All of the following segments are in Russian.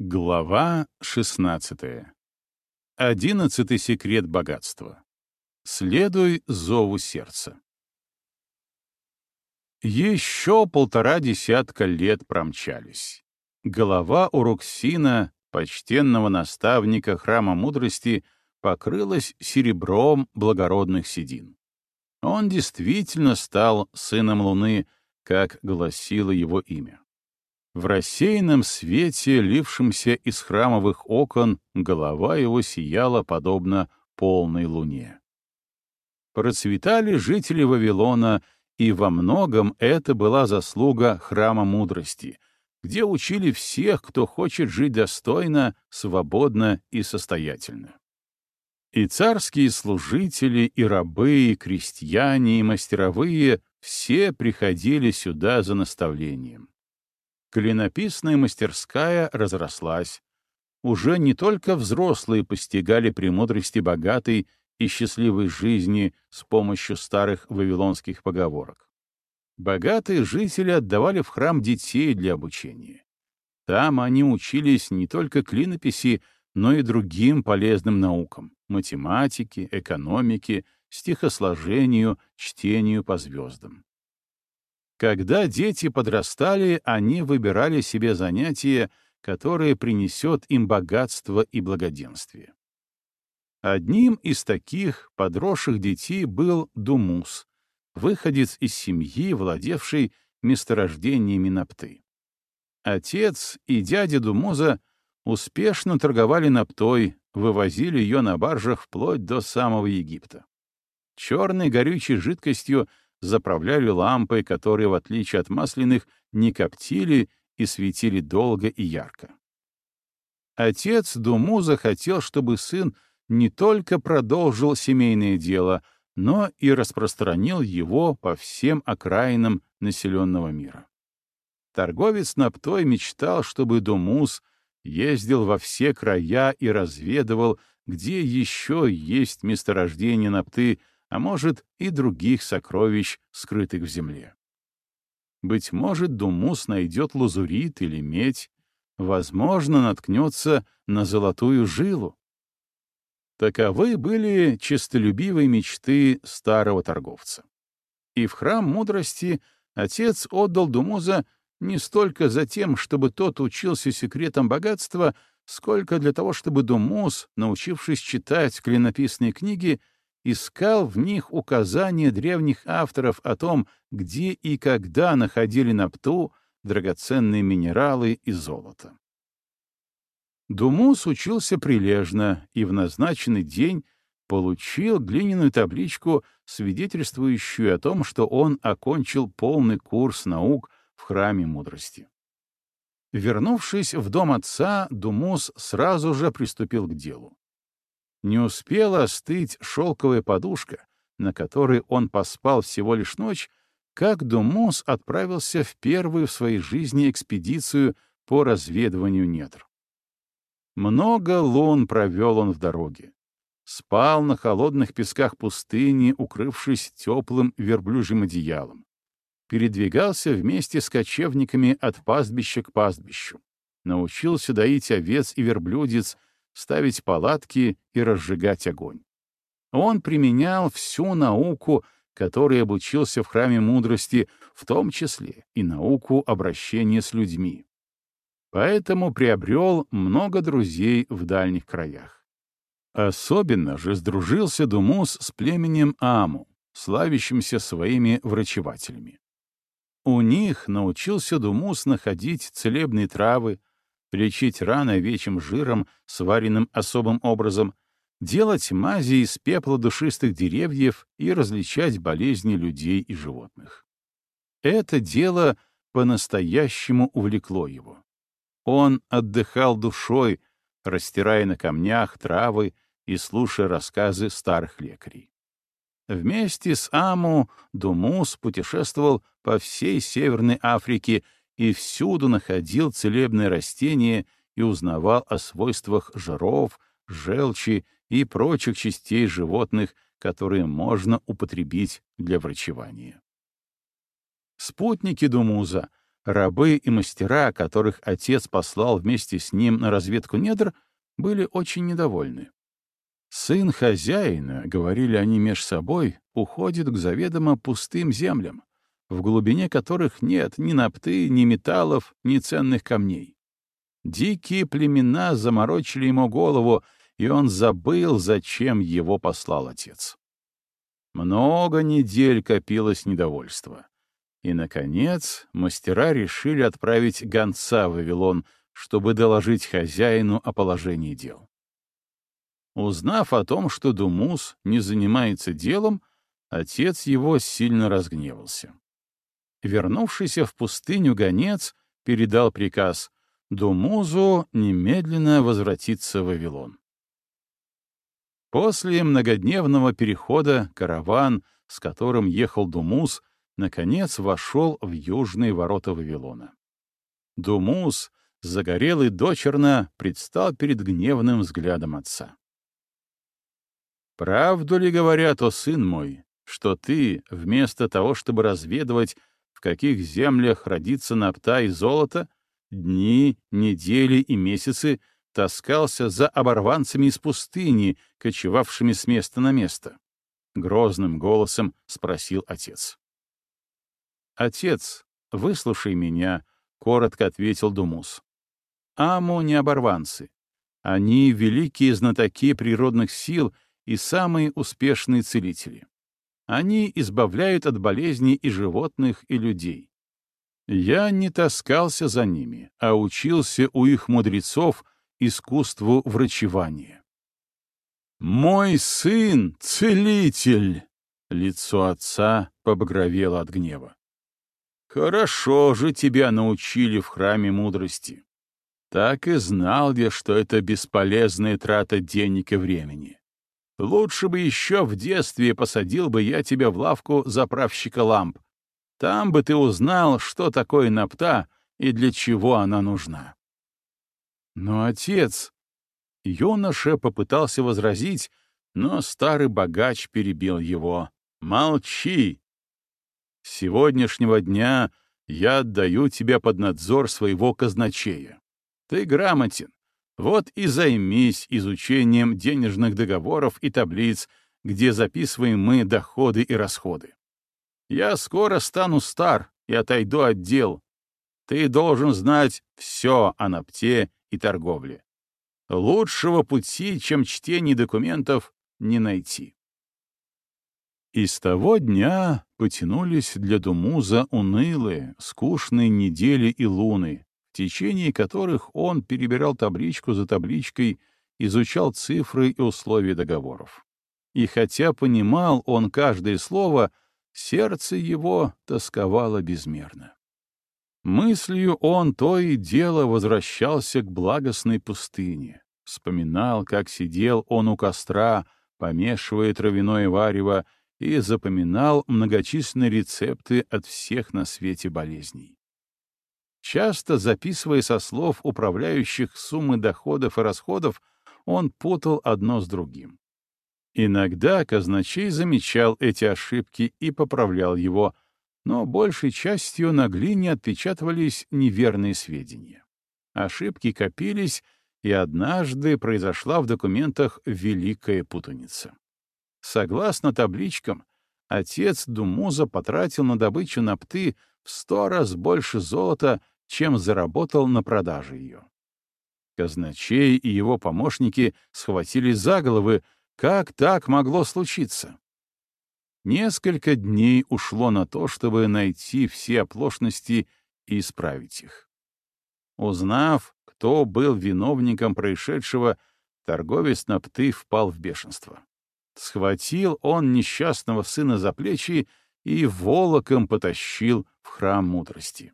Глава 16. Одиннадцатый секрет богатства. Следуй зову сердца. Еще полтора десятка лет промчались. Голова у Руксина, почтенного наставника храма мудрости, покрылась серебром благородных седин. Он действительно стал сыном Луны, как гласило его имя. В рассеянном свете, лившемся из храмовых окон, голова его сияла подобно полной луне. Процветали жители Вавилона, и во многом это была заслуга храма мудрости, где учили всех, кто хочет жить достойно, свободно и состоятельно. И царские служители, и рабы, и крестьяне, и мастеровые — все приходили сюда за наставлением. Клинописная мастерская разрослась. Уже не только взрослые постигали премудрости богатой и счастливой жизни с помощью старых вавилонских поговорок. Богатые жители отдавали в храм детей для обучения. Там они учились не только клинописи, но и другим полезным наукам — математике, экономике, стихосложению, чтению по звездам. Когда дети подрастали, они выбирали себе занятие, которое принесет им богатство и благоденствие. Одним из таких подросших детей был Думус, выходец из семьи, владевший месторождениями напты. Отец и дядя Думуза успешно торговали наптой, вывозили ее на баржах вплоть до самого Египта. Черной горючей жидкостью заправляли лампой, которые, в отличие от масляных, не коптили и светили долго и ярко. Отец Думу захотел, чтобы сын не только продолжил семейное дело, но и распространил его по всем окраинам населенного мира. Торговец Наптой мечтал, чтобы Думус ездил во все края и разведывал, где еще есть месторождение Напты, а может и других сокровищ, скрытых в земле. Быть может, Думус найдет лазурит или медь, возможно, наткнется на золотую жилу. Таковы были честолюбивые мечты старого торговца. И в храм мудрости отец отдал Думуза не столько за тем, чтобы тот учился секретам богатства, сколько для того, чтобы Думуз, научившись читать клинописные книги, искал в них указания древних авторов о том, где и когда находили на Пту драгоценные минералы и золото. Думус учился прилежно и в назначенный день получил глиняную табличку, свидетельствующую о том, что он окончил полный курс наук в храме мудрости. Вернувшись в дом отца, Думус сразу же приступил к делу. Не успела остыть шелковая подушка, на которой он поспал всего лишь ночь, как Думус отправился в первую в своей жизни экспедицию по разведыванию недр. Много лун провел он в дороге. Спал на холодных песках пустыни, укрывшись теплым верблюжьим одеялом. Передвигался вместе с кочевниками от пастбища к пастбищу. Научился доить овец и верблюдец, ставить палатки и разжигать огонь. Он применял всю науку, которой обучился в храме мудрости, в том числе и науку обращения с людьми. Поэтому приобрел много друзей в дальних краях. Особенно же сдружился Думус с племенем Аму, славящимся своими врачевателями. У них научился Думус находить целебные травы, лечить раны овечьим жиром, сваренным особым образом, делать мази из пепла душистых деревьев и различать болезни людей и животных. Это дело по-настоящему увлекло его. Он отдыхал душой, растирая на камнях травы и слушая рассказы старых лекарей. Вместе с Аму Думус путешествовал по всей Северной Африке и всюду находил целебные растения и узнавал о свойствах жиров, желчи и прочих частей животных, которые можно употребить для врачевания. Спутники Думуза Рабы и мастера, которых отец послал вместе с ним на разведку недр, были очень недовольны. «Сын хозяина», — говорили они меж собой, — уходит к заведомо пустым землям, в глубине которых нет ни напты, ни металлов, ни ценных камней. Дикие племена заморочили ему голову, и он забыл, зачем его послал отец. Много недель копилось недовольство. И, наконец, мастера решили отправить гонца в Вавилон, чтобы доложить хозяину о положении дел. Узнав о том, что Думус не занимается делом, отец его сильно разгневался. Вернувшийся в пустыню гонец передал приказ Думузу немедленно возвратиться в Вавилон. После многодневного перехода караван, с которым ехал Думус, наконец вошел в южные ворота Вавилона. Думус, загорелый дочерно, предстал перед гневным взглядом отца. «Правду ли говорят, о сын мой, что ты, вместо того, чтобы разведывать, в каких землях родится напта и золото, дни, недели и месяцы таскался за оборванцами из пустыни, кочевавшими с места на место?» Грозным голосом спросил отец. «Отец, выслушай меня», — коротко ответил Думус. «Аму не оборванцы. Они — великие знатоки природных сил и самые успешные целители. Они избавляют от болезней и животных, и людей. Я не таскался за ними, а учился у их мудрецов — искусству врачевания. «Мой сын — целитель!» Лицо отца побагровело от гнева. «Хорошо же тебя научили в храме мудрости. Так и знал я, что это бесполезная трата денег и времени. Лучше бы еще в детстве посадил бы я тебя в лавку заправщика ламп. Там бы ты узнал, что такое напта и для чего она нужна. Но отец... Юноша попытался возразить, но старый богач перебил его. «Молчи! С сегодняшнего дня я отдаю тебя под надзор своего казначея. Ты грамотен. Вот и займись изучением денежных договоров и таблиц, где записываем мы доходы и расходы. Я скоро стану стар и отойду от дел. Ты должен знать все о напте и торговле. Лучшего пути, чем чтение документов, не найти. И с того дня потянулись для Думуза унылые, скучные недели и луны, течение которых он перебирал табличку за табличкой, изучал цифры и условия договоров. И хотя понимал он каждое слово, сердце его тосковало безмерно. Мыслью он то и дело возвращался к благостной пустыне, вспоминал, как сидел он у костра, помешивая травяное варево, и запоминал многочисленные рецепты от всех на свете болезней. Часто записывая со слов управляющих суммы доходов и расходов, он путал одно с другим. Иногда казначей замечал эти ошибки и поправлял его — но большей частью на глине отпечатывались неверные сведения. Ошибки копились, и однажды произошла в документах великая путаница. Согласно табличкам, отец Думуза потратил на добычу напты в сто раз больше золота, чем заработал на продаже ее. Казначей и его помощники схватились за головы, как так могло случиться? Несколько дней ушло на то, чтобы найти все оплошности и исправить их. Узнав, кто был виновником происшедшего, торговец Напты впал в бешенство. Схватил он несчастного сына за плечи и волоком потащил в храм мудрости.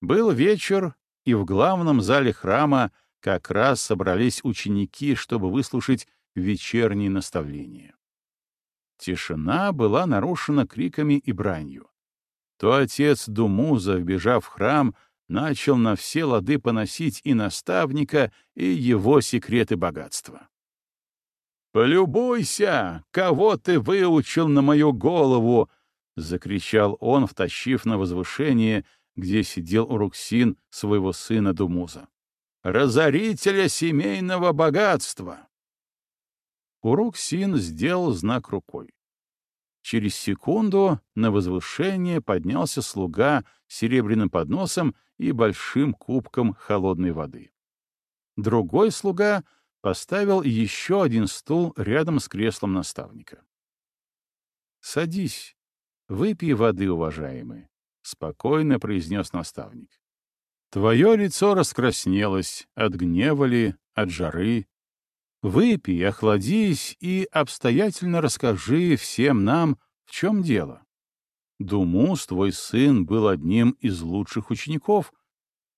Был вечер, и в главном зале храма как раз собрались ученики, чтобы выслушать вечерние наставления. Тишина была нарушена криками и бранью. То отец Думуза, вбежав в храм, начал на все лады поносить и наставника, и его секреты богатства. «Полюбуйся, кого ты выучил на мою голову!» — закричал он, втащив на возвышение где сидел Уруксин своего сына Думуза. «Разорителя семейного богатства!» Уруксин сделал знак рукой. Через секунду на возвышение поднялся слуга с серебряным подносом и большим кубком холодной воды. Другой слуга поставил еще один стул рядом с креслом наставника. «Садись, выпей воды, уважаемый», — спокойно произнес наставник. «Твое лицо раскраснелось, от гнева ли, от жары. Выпей, охладись и обстоятельно расскажи всем нам, в чем дело. Думус, твой сын, был одним из лучших учеников.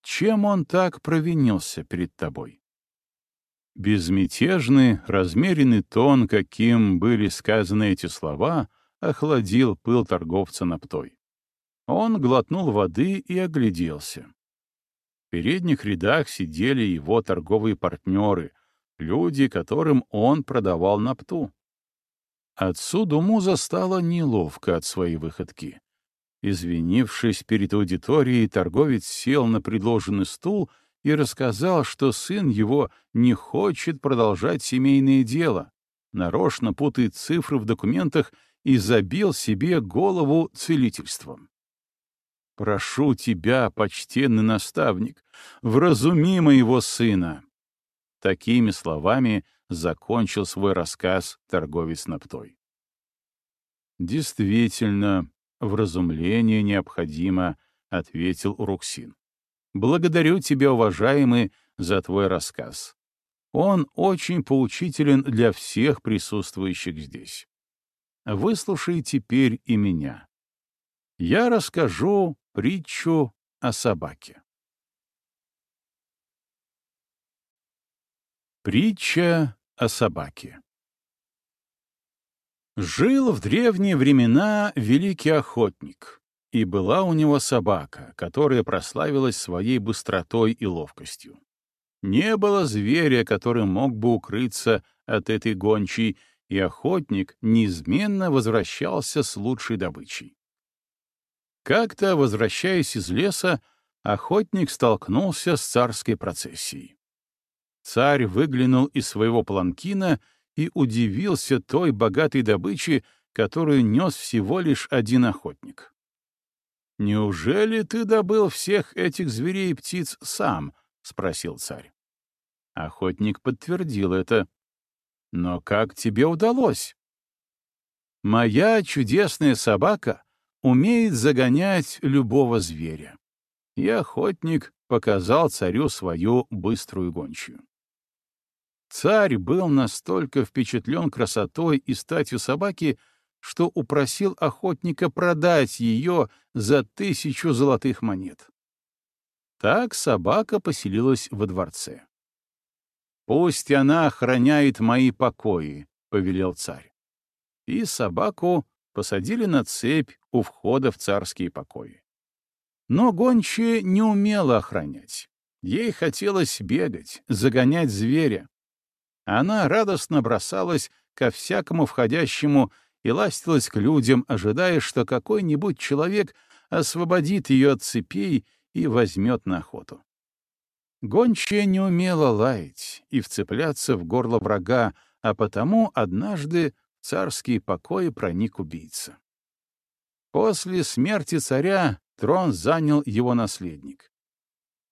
Чем он так провинился перед тобой?» Безмятежный, размеренный тон, каким были сказаны эти слова, охладил пыл торговца наптой. Он глотнул воды и огляделся. В передних рядах сидели его торговые партнеры, люди, которым он продавал напту. Отсюда Муза стало неловко от своей выходки. Извинившись перед аудиторией, торговец сел на предложенный стул — и рассказал, что сын его не хочет продолжать семейное дело, нарочно путает цифры в документах и забил себе голову целительством. «Прошу тебя, почтенный наставник, вразуми моего сына!» Такими словами закончил свой рассказ торговец наптой. «Действительно, вразумление необходимо», — ответил Уруксин. Благодарю тебя, уважаемый, за твой рассказ. Он очень поучителен для всех присутствующих здесь. Выслушай теперь и меня. Я расскажу притчу о собаке. Притча о собаке. Жил в древние времена великий охотник, и была у него собака, которая прославилась своей быстротой и ловкостью. Не было зверя, который мог бы укрыться от этой гончей, и охотник неизменно возвращался с лучшей добычей. Как-то, возвращаясь из леса, охотник столкнулся с царской процессией. Царь выглянул из своего планкина и удивился той богатой добыче, которую нес всего лишь один охотник. «Неужели ты добыл всех этих зверей и птиц сам?» — спросил царь. Охотник подтвердил это. «Но как тебе удалось?» «Моя чудесная собака умеет загонять любого зверя». И охотник показал царю свою быструю гончую. Царь был настолько впечатлен красотой и статью собаки, что упросил охотника продать ее за тысячу золотых монет. Так собака поселилась во дворце. «Пусть она охраняет мои покои», — повелел царь. И собаку посадили на цепь у входа в царские покои. Но гончая не умела охранять. Ей хотелось бегать, загонять зверя. Она радостно бросалась ко всякому входящему и ластилась к людям, ожидая, что какой-нибудь человек освободит ее от цепей и возьмет на охоту. Гончая не умела лаять и вцепляться в горло врага, а потому однажды царские покои проник убийца. После смерти царя трон занял его наследник.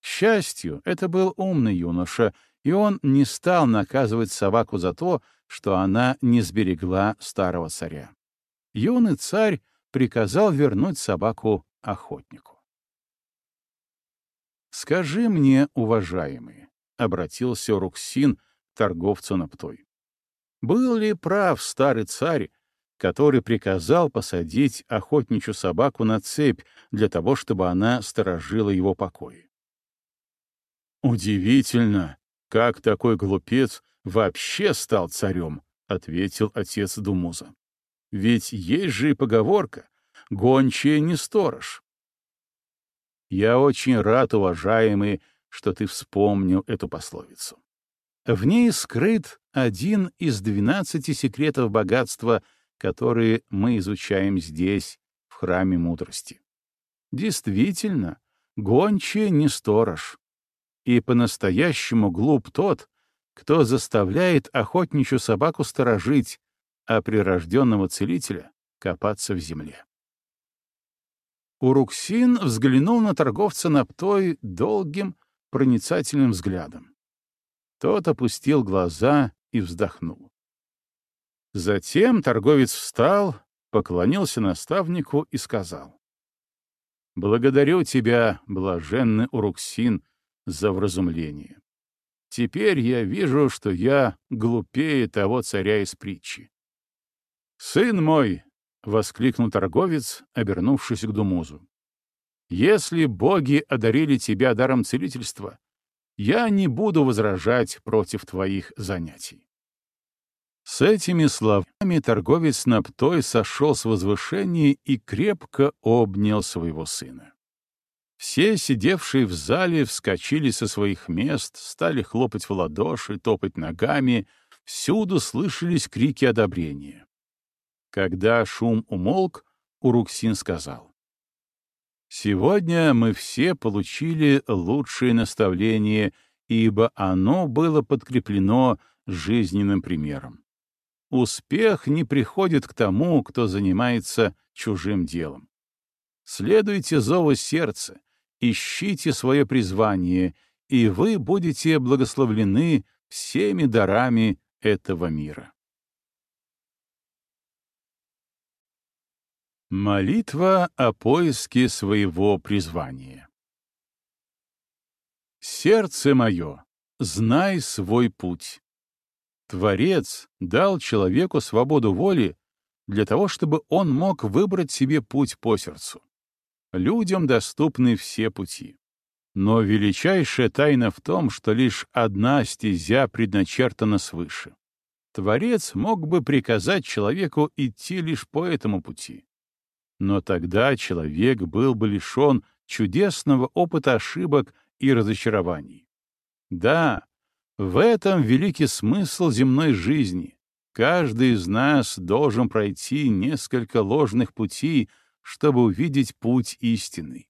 К счастью, это был умный юноша, и он не стал наказывать собаку за то, что она не сберегла старого царя. Юный царь приказал вернуть собаку охотнику. «Скажи мне, уважаемый», — обратился Руксин к торговцу наптой, «был ли прав старый царь, который приказал посадить охотничью собаку на цепь для того, чтобы она сторожила его покои?» «Удивительно, как такой глупец вообще стал царем, — ответил отец Думуза. Ведь есть же и поговорка «гончая не сторож». Я очень рад, уважаемый, что ты вспомнил эту пословицу. В ней скрыт один из двенадцати секретов богатства, которые мы изучаем здесь, в храме мудрости. Действительно, гончий не сторож. И по-настоящему глуп тот, кто заставляет охотничью собаку сторожить, а прирожденного целителя копаться в земле. Уруксин взглянул на торговца наптой долгим, проницательным взглядом. Тот опустил глаза и вздохнул. Затем торговец встал, поклонился наставнику и сказал. «Благодарю тебя, блаженный Уруксин, за вразумление. Теперь я вижу, что я глупее того царя из притчи. «Сын мой!» — воскликнул торговец, обернувшись к Думузу. «Если боги одарили тебя даром целительства, я не буду возражать против твоих занятий». С этими словами торговец Наптой сошел с возвышения и крепко обнял своего сына. Все, сидевшие в зале, вскочили со своих мест, стали хлопать в ладоши, топать ногами, всюду слышались крики одобрения. Когда шум умолк, Уруксин сказал. «Сегодня мы все получили лучшее наставление, ибо оно было подкреплено жизненным примером. Успех не приходит к тому, кто занимается чужим делом. Следуйте зову сердца, ищите свое призвание, и вы будете благословлены всеми дарами этого мира. Молитва о поиске своего призвания. Сердце мое, знай свой путь. Творец дал человеку свободу воли для того, чтобы он мог выбрать себе путь по сердцу. Людям доступны все пути. Но величайшая тайна в том, что лишь одна стезя предначертана свыше. Творец мог бы приказать человеку идти лишь по этому пути но тогда человек был бы лишен чудесного опыта ошибок и разочарований. Да, в этом великий смысл земной жизни. Каждый из нас должен пройти несколько ложных путей, чтобы увидеть путь истинный.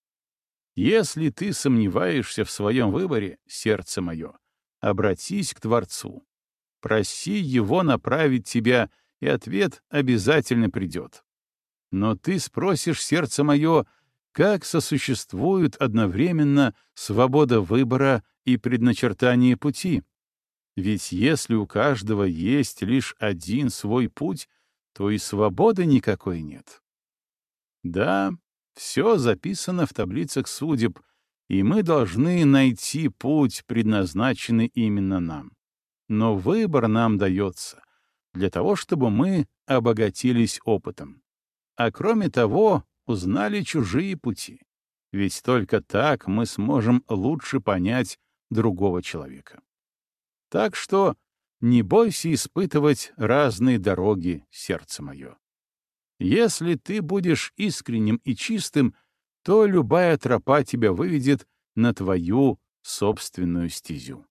Если ты сомневаешься в своем выборе, сердце мое, обратись к Творцу. Проси Его направить тебя, и ответ обязательно придет. Но ты спросишь, сердце мое, как сосуществуют одновременно свобода выбора и предначертание пути? Ведь если у каждого есть лишь один свой путь, то и свободы никакой нет. Да, все записано в таблицах судеб, и мы должны найти путь, предназначенный именно нам. Но выбор нам дается для того, чтобы мы обогатились опытом а кроме того, узнали чужие пути. Ведь только так мы сможем лучше понять другого человека. Так что не бойся испытывать разные дороги, сердце мое. Если ты будешь искренним и чистым, то любая тропа тебя выведет на твою собственную стезю.